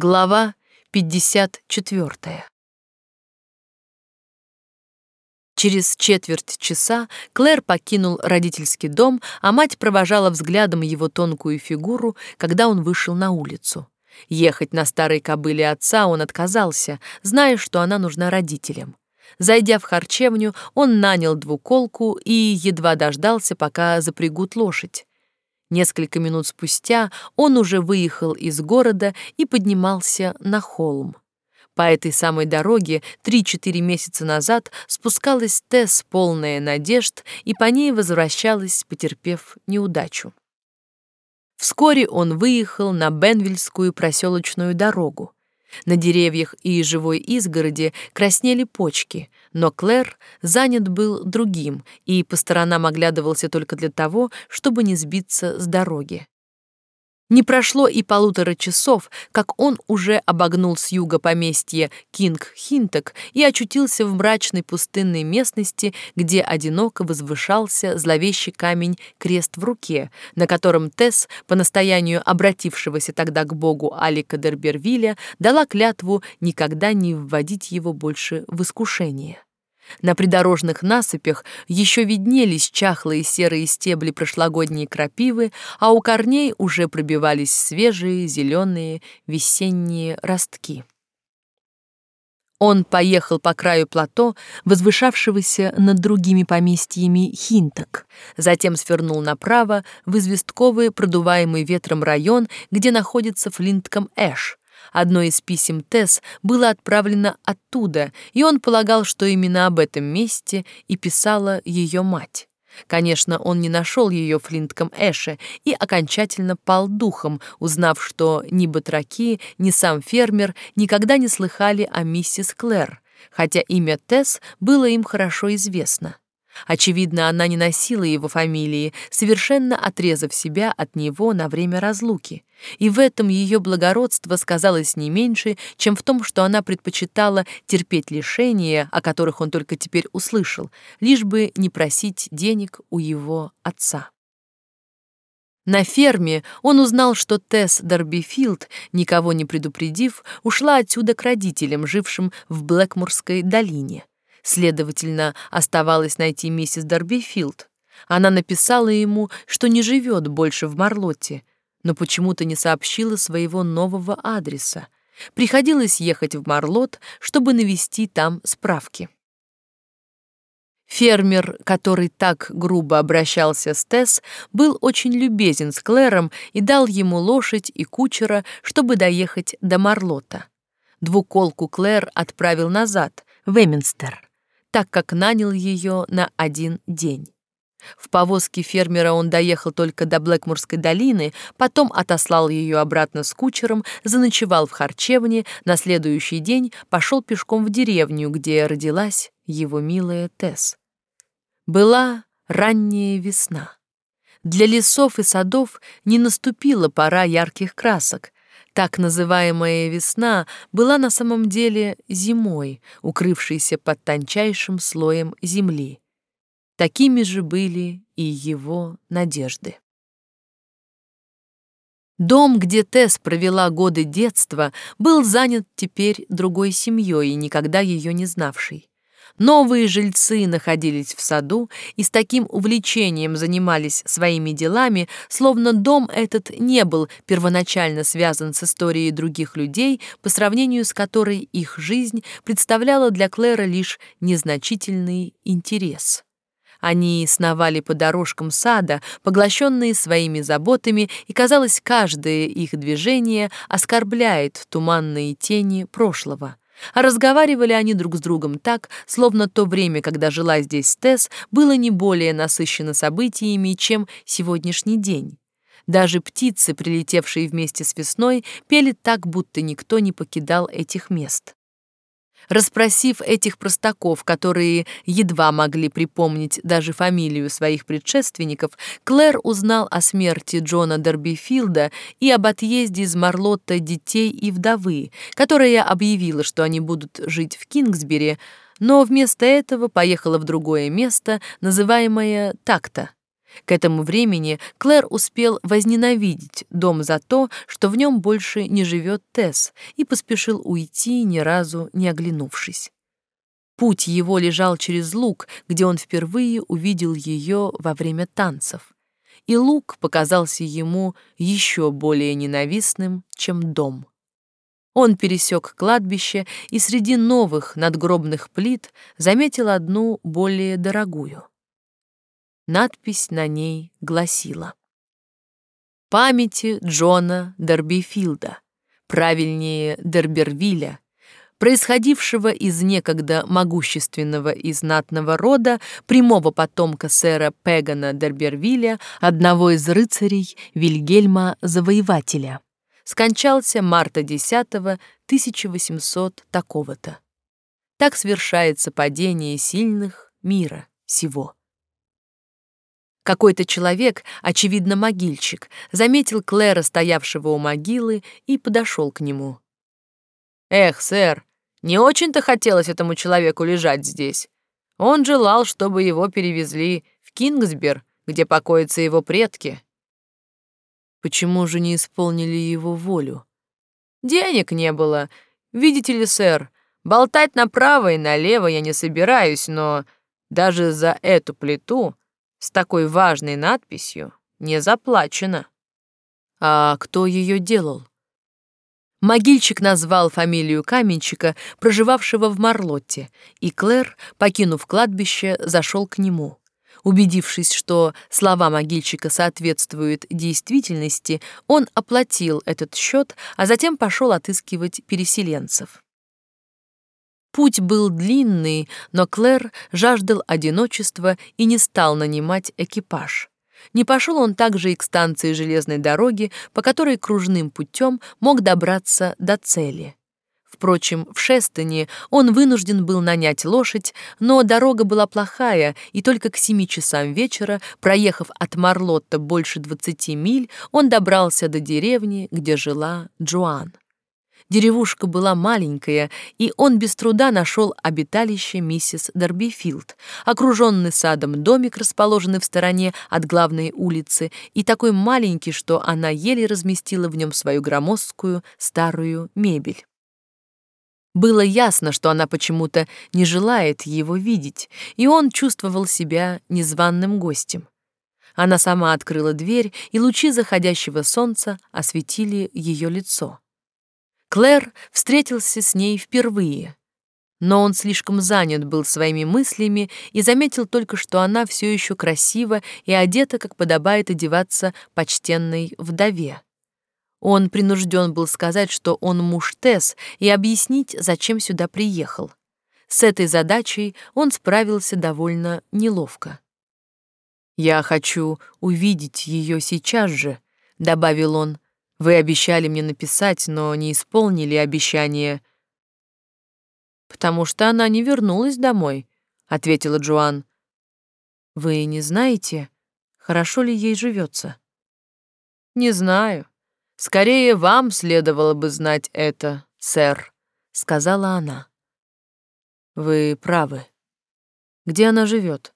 Глава 54. Через четверть часа Клэр покинул родительский дом, а мать провожала взглядом его тонкую фигуру, когда он вышел на улицу. Ехать на старой кобыле отца он отказался, зная, что она нужна родителям. Зайдя в харчевню, он нанял двуколку и едва дождался, пока запрягут лошадь. Несколько минут спустя он уже выехал из города и поднимался на холм. По этой самой дороге три-четыре месяца назад спускалась Тесс, полная надежд, и по ней возвращалась, потерпев неудачу. Вскоре он выехал на Бенвильскую проселочную дорогу. На деревьях и живой изгороди краснели почки, но Клэр занят был другим и по сторонам оглядывался только для того, чтобы не сбиться с дороги. Не прошло и полутора часов, как он уже обогнул с юга поместье Кинг-Хинток и очутился в мрачной пустынной местности, где одиноко возвышался зловещий камень Крест-в-руке, на котором Тесс, по настоянию обратившегося тогда к богу Алека д'Эрбервилля, дала клятву никогда не вводить его больше в искушение. На придорожных насыпях еще виднелись чахлые серые стебли прошлогодней крапивы, а у корней уже пробивались свежие зеленые весенние ростки. Он поехал по краю плато, возвышавшегося над другими поместьями Хинток, затем свернул направо в известковый, продуваемый ветром район, где находится Флинтком Эш, Одно из писем Тесс было отправлено оттуда, и он полагал, что именно об этом месте и писала ее мать. Конечно, он не нашел ее в Флинтком Эше и окончательно пал духом, узнав, что ни батраки, ни сам фермер никогда не слыхали о миссис Клэр, хотя имя Тесс было им хорошо известно. Очевидно, она не носила его фамилии, совершенно отрезав себя от него на время разлуки. И в этом ее благородство сказалось не меньше, чем в том, что она предпочитала терпеть лишения, о которых он только теперь услышал, лишь бы не просить денег у его отца. На ферме он узнал, что Тесс Дорбифилд, никого не предупредив, ушла отсюда к родителям, жившим в Блэкмурской долине. Следовательно, оставалось найти миссис Дорбифилд. Она написала ему, что не живет больше в Марлотте, но почему-то не сообщила своего нового адреса. Приходилось ехать в Марлот, чтобы навести там справки. Фермер, который так грубо обращался с Тесс, был очень любезен с Клэром и дал ему лошадь и кучера, чтобы доехать до Марлота. Двуколку Клэр отправил назад, в Эминстер так как нанял ее на один день. В повозке фермера он доехал только до Блэкмурской долины, потом отослал ее обратно с кучером, заночевал в харчевне, на следующий день пошел пешком в деревню, где родилась его милая Тесс. Была ранняя весна. Для лесов и садов не наступила пора ярких красок, так называемая весна была на самом деле зимой, укрывшейся под тончайшим слоем земли. Такими же были и его надежды. Дом, где Тесс провела годы детства, был занят теперь другой семьей, никогда ее не знавшей. Новые жильцы находились в саду и с таким увлечением занимались своими делами, словно дом этот не был первоначально связан с историей других людей, по сравнению с которой их жизнь представляла для Клэра лишь незначительный интерес. Они сновали по дорожкам сада, поглощенные своими заботами, и, казалось, каждое их движение оскорбляет туманные тени прошлого. А разговаривали они друг с другом так, словно то время, когда жила здесь Тесс, было не более насыщено событиями, чем сегодняшний день. Даже птицы, прилетевшие вместе с весной, пели так, будто никто не покидал этих мест. Расспросив этих простаков, которые едва могли припомнить даже фамилию своих предшественников, Клэр узнал о смерти Джона Дербифилда и об отъезде из Марлотта детей и вдовы, которая объявила, что они будут жить в Кингсбери, но вместо этого поехала в другое место, называемое Такта. К этому времени Клэр успел возненавидеть дом за то, что в нем больше не живет Тесс, и поспешил уйти, ни разу не оглянувшись. Путь его лежал через луг, где он впервые увидел ее во время танцев. И луг показался ему еще более ненавистным, чем дом. Он пересек кладбище и среди новых надгробных плит заметил одну более дорогую. Надпись на ней гласила «Памяти Джона Дербифилда, правильнее Дербервилля, происходившего из некогда могущественного и знатного рода, прямого потомка сэра Пегана Дербервилля, одного из рыцарей Вильгельма Завоевателя. Скончался марта 10 1800 такого-то. Так свершается падение сильных мира сего. Какой-то человек, очевидно могильщик, заметил Клэра, стоявшего у могилы, и подошел к нему. «Эх, сэр, не очень-то хотелось этому человеку лежать здесь. Он желал, чтобы его перевезли в Кингсбер, где покоятся его предки». «Почему же не исполнили его волю?» «Денег не было. Видите ли, сэр, болтать направо и налево я не собираюсь, но даже за эту плиту с такой важной надписью не заплачено. А кто ее делал? Могильщик назвал фамилию каменщика, проживавшего в Марлотте, и Клэр, покинув кладбище, зашел к нему. Убедившись, что слова могильщика соответствуют действительности, он оплатил этот счет, а затем пошел отыскивать переселенцев. Путь был длинный, но Клэр жаждал одиночества и не стал нанимать экипаж. Не пошел он также и к станции железной дороги, по которой кружным путем мог добраться до цели. Впрочем, в Шестоне он вынужден был нанять лошадь, но дорога была плохая, и только к семи часам вечера, проехав от Марлотта больше двадцати миль, он добрался до деревни, где жила Джоан. Деревушка была маленькая, и он без труда нашел обиталище миссис Дербифилд, окруженный садом домик, расположенный в стороне от главной улицы, и такой маленький, что она еле разместила в нем свою громоздкую старую мебель. Было ясно, что она почему-то не желает его видеть, и он чувствовал себя незваным гостем. Она сама открыла дверь, и лучи заходящего солнца осветили ее лицо. Клэр встретился с ней впервые, но он слишком занят был своими мыслями и заметил только, что она все еще красива и одета, как подобает одеваться почтенной вдове. Он принужден был сказать, что он муж Тесс, и объяснить, зачем сюда приехал. С этой задачей он справился довольно неловко. «Я хочу увидеть ее сейчас же», — добавил он, вы обещали мне написать, но не исполнили обещание. Потому что она не вернулась домой, ответила Джоан. Вы не знаете, хорошо ли ей живется? Не знаю. Скорее вам следовало бы знать это, сэр, сказала она. Вы правы. Где она живет?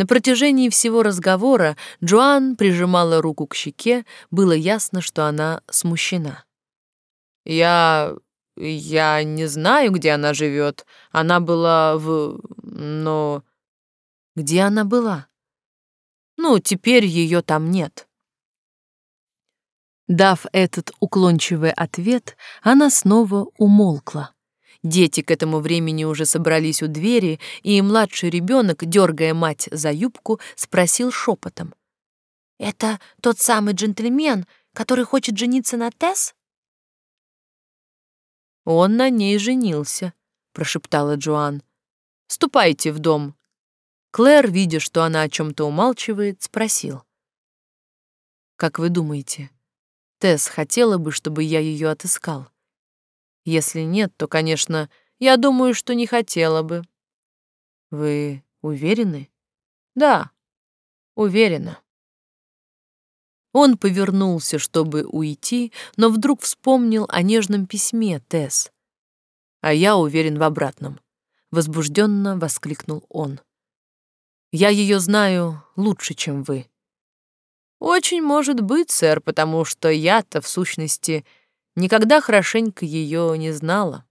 На протяжении всего разговора Джоан прижимала руку к щеке, было ясно, что она смущена. «Я... я не знаю, где она живет. Она была в... но...» «Где она была?» «Ну, теперь ее там нет». Дав этот уклончивый ответ, она снова умолкла. Дети к этому времени уже собрались у двери, и младший ребенок, дергая мать за юбку, спросил шепотом. «Это тот самый джентльмен, который хочет жениться на Тесс?» «Он на ней женился», — прошептала Джоан. «Ступайте в дом». Клэр, видя, что она о чем-то умалчивает, спросил. «Как вы думаете, Тесс хотела бы, чтобы я ее отыскал?» Если нет, то, конечно, я думаю, что не хотела бы. Вы уверены? Да, уверена. Он повернулся, чтобы уйти, но вдруг вспомнил о нежном письме Тесс. А я уверен в обратном, возбужденно воскликнул он. Я ее знаю лучше, чем вы. Очень может быть, сэр, потому что я-то, в сущности, никогда хорошенько ее не знала.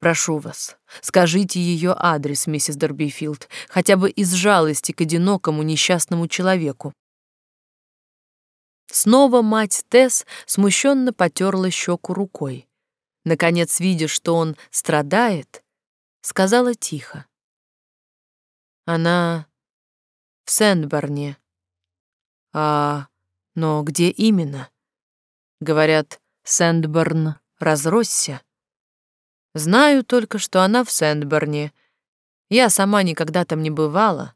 Прошу вас, скажите ее адрес, миссис Дорбифилд, хотя бы из жалости к одинокому несчастному человеку. Снова мать Тесс смущенно потерла щеку рукой. Наконец, видя, что он страдает, сказала тихо. Она в Сэндборне. А, но где именно? Говорят, Сэндборн разросся. Знаю только, что она в Сэндборне. Я сама никогда там не бывала.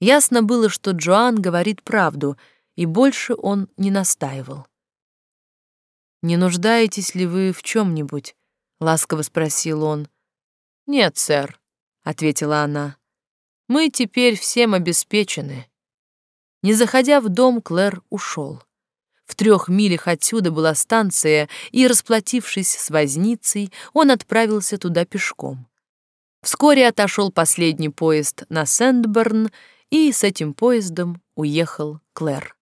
Ясно было, что Джоан говорит правду, и больше он не настаивал. «Не нуждаетесь ли вы в чем-нибудь?» — ласково спросил он. «Нет, сэр», — ответила она. «Мы теперь всем обеспечены». Не заходя в дом, Клэр ушел. В трех милях отсюда была станция, и, расплатившись с возницей, он отправился туда пешком. Вскоре отошел последний поезд на Сэндберн, и с этим поездом уехал Клэр.